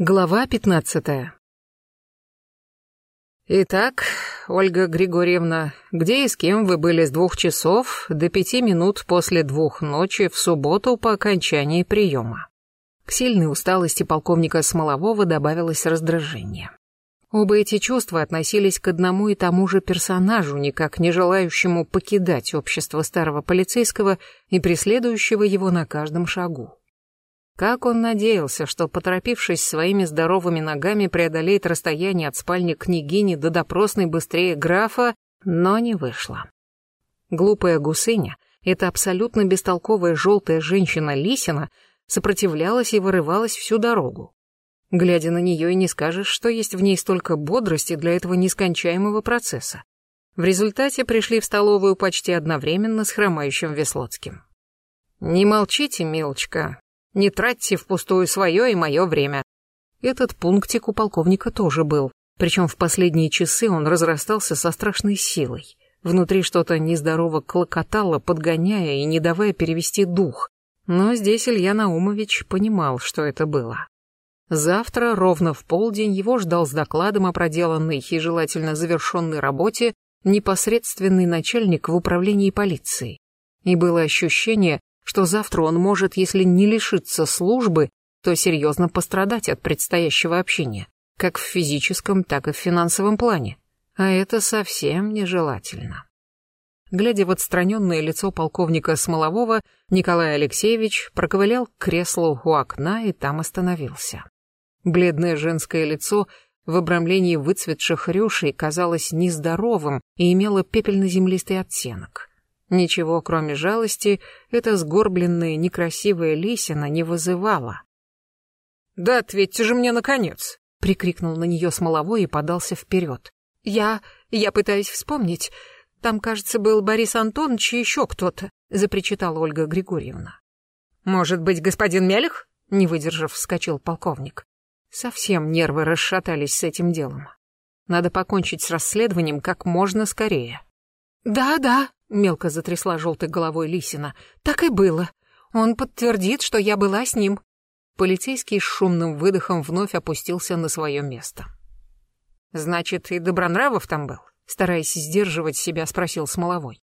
Глава пятнадцатая. Итак, Ольга Григорьевна, где и с кем вы были с двух часов до пяти минут после двух ночи в субботу по окончании приема? К сильной усталости полковника Смолового добавилось раздражение. Оба эти чувства относились к одному и тому же персонажу, никак не желающему покидать общество старого полицейского и преследующего его на каждом шагу. Как он надеялся, что, поторопившись своими здоровыми ногами, преодолеет расстояние от спальни княгини до допросной быстрее графа, но не вышло. Глупая гусыня, эта абсолютно бестолковая желтая женщина Лисина, сопротивлялась и вырывалась всю дорогу. Глядя на нее, и не скажешь, что есть в ней столько бодрости для этого нескончаемого процесса. В результате пришли в столовую почти одновременно с хромающим Веслоцким. «Не молчите, милочка», не тратьте впустую свое и мое время. Этот пунктик у полковника тоже был, причем в последние часы он разрастался со страшной силой. Внутри что-то нездорово клокотало, подгоняя и не давая перевести дух. Но здесь Илья Наумович понимал, что это было. Завтра, ровно в полдень, его ждал с докладом о проделанной и желательно завершенной работе непосредственный начальник в управлении полиции. И было ощущение, что завтра он может, если не лишиться службы, то серьезно пострадать от предстоящего общения, как в физическом, так и в финансовом плане. А это совсем нежелательно. Глядя в отстраненное лицо полковника Смолового, Николай Алексеевич проковылял к креслу у окна и там остановился. Бледное женское лицо в обрамлении выцветших рюшей казалось нездоровым и имело пепельно-землистый оттенок. Ничего, кроме жалости, эта сгорбленная, некрасивая лисина не вызывала. «Да ответьте же мне, наконец!» — прикрикнул на нее Смоловой и подался вперед. «Я... я пытаюсь вспомнить. Там, кажется, был Борис Антонович и еще кто-то», — запричитала Ольга Григорьевна. «Может быть, господин Мелих?» — не выдержав, вскочил полковник. Совсем нервы расшатались с этим делом. Надо покончить с расследованием как можно скорее. «Да, да», — мелко затрясла желтой головой Лисина, — «так и было. Он подтвердит, что я была с ним». Полицейский с шумным выдохом вновь опустился на свое место. «Значит, и Добронравов там был?» Стараясь сдерживать себя, спросил Смоловой.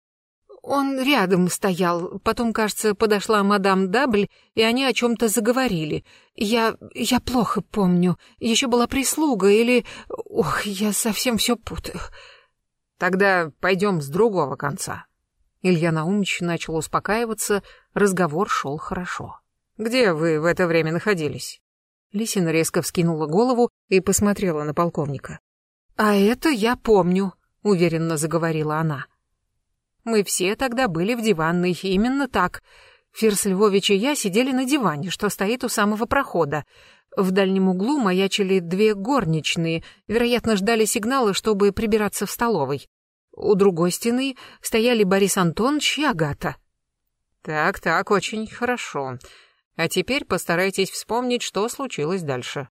Он рядом стоял, потом, кажется, подошла мадам Дабль, и они о чем-то заговорили. Я... я плохо помню. Еще была прислуга или... Ох, я совсем все путаю. Тогда пойдем с другого конца. Илья Наумович начал успокаиваться, разговор шел хорошо. Где вы в это время находились? Лисина резко вскинула голову и посмотрела на полковника. А это я помню, уверенно заговорила она. Мы все тогда были в диванной, именно так. Фирс Львович и я сидели на диване, что стоит у самого прохода. В дальнем углу маячили две горничные, вероятно, ждали сигнала, чтобы прибираться в столовой. У другой стены стояли Борис Антонович и Агата. Так-так, очень хорошо. А теперь постарайтесь вспомнить, что случилось дальше.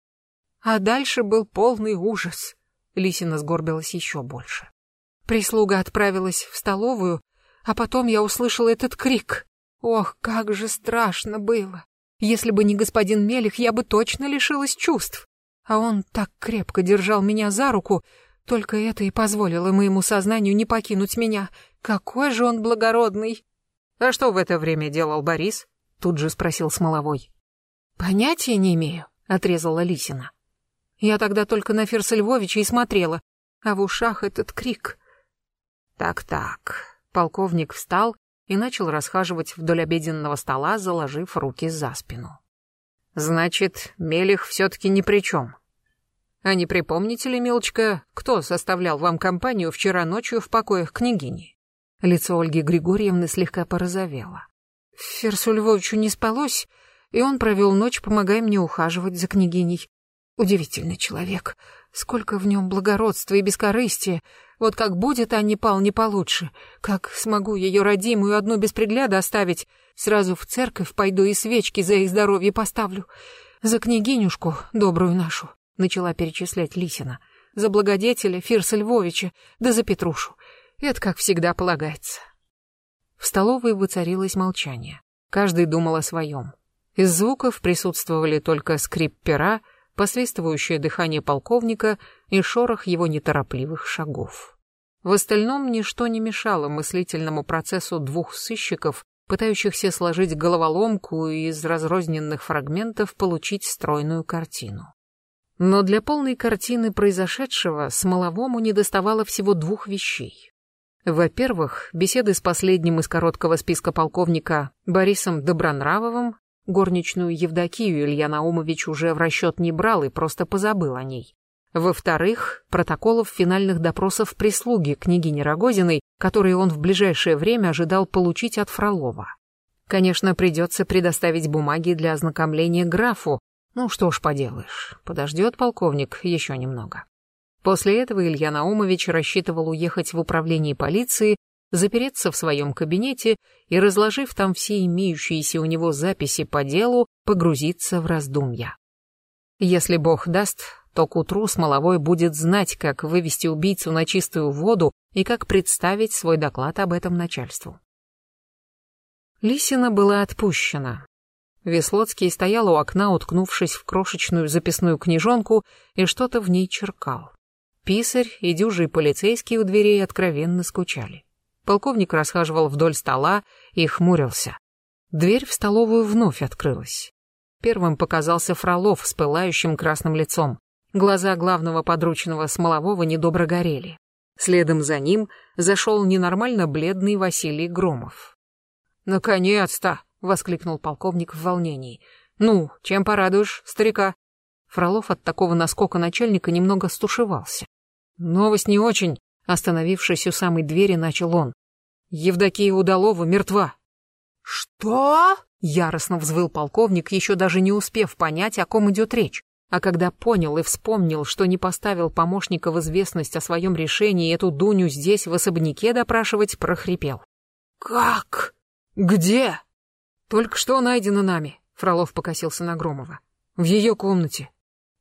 А дальше был полный ужас. Лисина сгорбилась еще больше. Прислуга отправилась в столовую, а потом я услышала этот крик. Ох, как же страшно было. Если бы не господин Мелих, я бы точно лишилась чувств. А он так крепко держал меня за руку, только это и позволило моему сознанию не покинуть меня. Какой же он благородный. А что в это время делал Борис? Тут же спросил Смоловой. Понятия не имею, отрезала Лисина. Я тогда только на Ферса Львовича и смотрела, а в ушах этот крик. Так-так. Полковник встал и начал расхаживать вдоль обеденного стола, заложив руки за спину. Значит, Мелих все-таки ни при чем. А не припомните ли, милочка, кто составлял вам компанию вчера ночью в покоях княгини? Лицо Ольги Григорьевны слегка порозовело. Ферсу Львовичу не спалось, и он провел ночь, помогая мне ухаживать за княгиней. Удивительный человек. Сколько в нем благородства и бескорыстия. Вот как будет Анне Пал не получше, как смогу ее родимую одну без пригляда оставить, сразу в церковь пойду и свечки за их здоровье поставлю. За княгинюшку добрую нашу, начала перечислять Лисина. За благодетеля Фирса Львовича, да за Петрушу. Это как всегда полагается. В столовой воцарилось молчание. Каждый думал о своем. Из звуков присутствовали только скрип пера, посвистывающее дыхание полковника и шорох его неторопливых шагов. В остальном ничто не мешало мыслительному процессу двух сыщиков, пытающихся сложить головоломку и из разрозненных фрагментов получить стройную картину. Но для полной картины произошедшего Смоловому недоставало всего двух вещей. Во-первых, беседы с последним из короткого списка полковника Борисом Добронравовым, горничную Евдокию Илья Наумович уже в расчет не брал и просто позабыл о ней. Во-вторых, протоколов финальных допросов прислуги княгини Рогозиной, которые он в ближайшее время ожидал получить от Фролова. Конечно, придется предоставить бумаги для ознакомления графу. Ну что ж поделаешь, подождет полковник еще немного. После этого Илья Наумович рассчитывал уехать в управление полиции, запереться в своем кабинете и, разложив там все имеющиеся у него записи по делу, погрузиться в раздумья. Если Бог даст, то к утру Смоловой будет знать, как вывести убийцу на чистую воду и как представить свой доклад об этом начальству. Лисина была отпущена. Веслоцкий стоял у окна, уткнувшись в крошечную записную книжонку, и что-то в ней черкал. Писарь и дюжий полицейские у дверей откровенно скучали. Полковник расхаживал вдоль стола и хмурился. Дверь в столовую вновь открылась. Первым показался Фролов с пылающим красным лицом. Глаза главного подручного Смолового недобро горели. Следом за ним зашел ненормально бледный Василий Громов. «Наконец-то!» — воскликнул полковник в волнении. «Ну, чем порадуешь, старика?» Фролов от такого наскока начальника немного стушевался. Новость не очень. Остановившись у самой двери, начал он. Евдокия Удалова мертва. Что? Яростно взвыл полковник, еще даже не успев понять, о ком идет речь. А когда понял и вспомнил, что не поставил помощника в известность о своем решении эту Дуню здесь в особняке допрашивать, прохрипел. «Как? Где?» «Только что найдено нами», — Фролов покосился на Громова. «В ее комнате.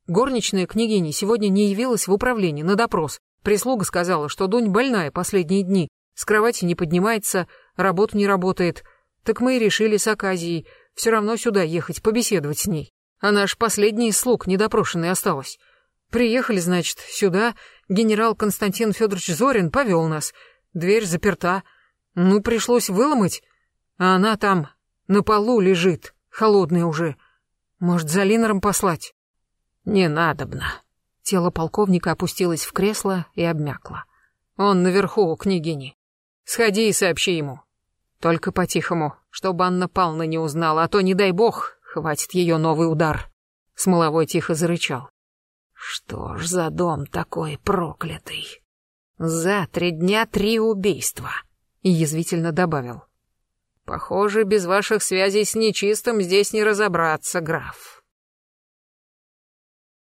Горничная княгиня сегодня не явилась в управление на допрос. Прислуга сказала, что Дунь больная последние дни, с кровати не поднимается, работа не работает. Так мы и решили с Аказией все равно сюда ехать, побеседовать с ней. Она ж последний из слуг недопрошенный осталась. Приехали, значит, сюда, генерал Константин Федорович Зорин повел нас. Дверь заперта. Ну, пришлось выломать. А она там, на полу лежит, холодная уже. Может, за Линором послать? «Не надобно». Тело полковника опустилось в кресло и обмякло. «Он наверху у княгини. Сходи и сообщи ему. Только по-тихому, чтобы Анна Павловна не узнала, а то, не дай бог, хватит ее новый удар». Смоловой тихо зарычал. «Что ж за дом такой проклятый? За три дня три убийства!» И язвительно добавил. «Похоже, без ваших связей с нечистым здесь не разобраться, граф.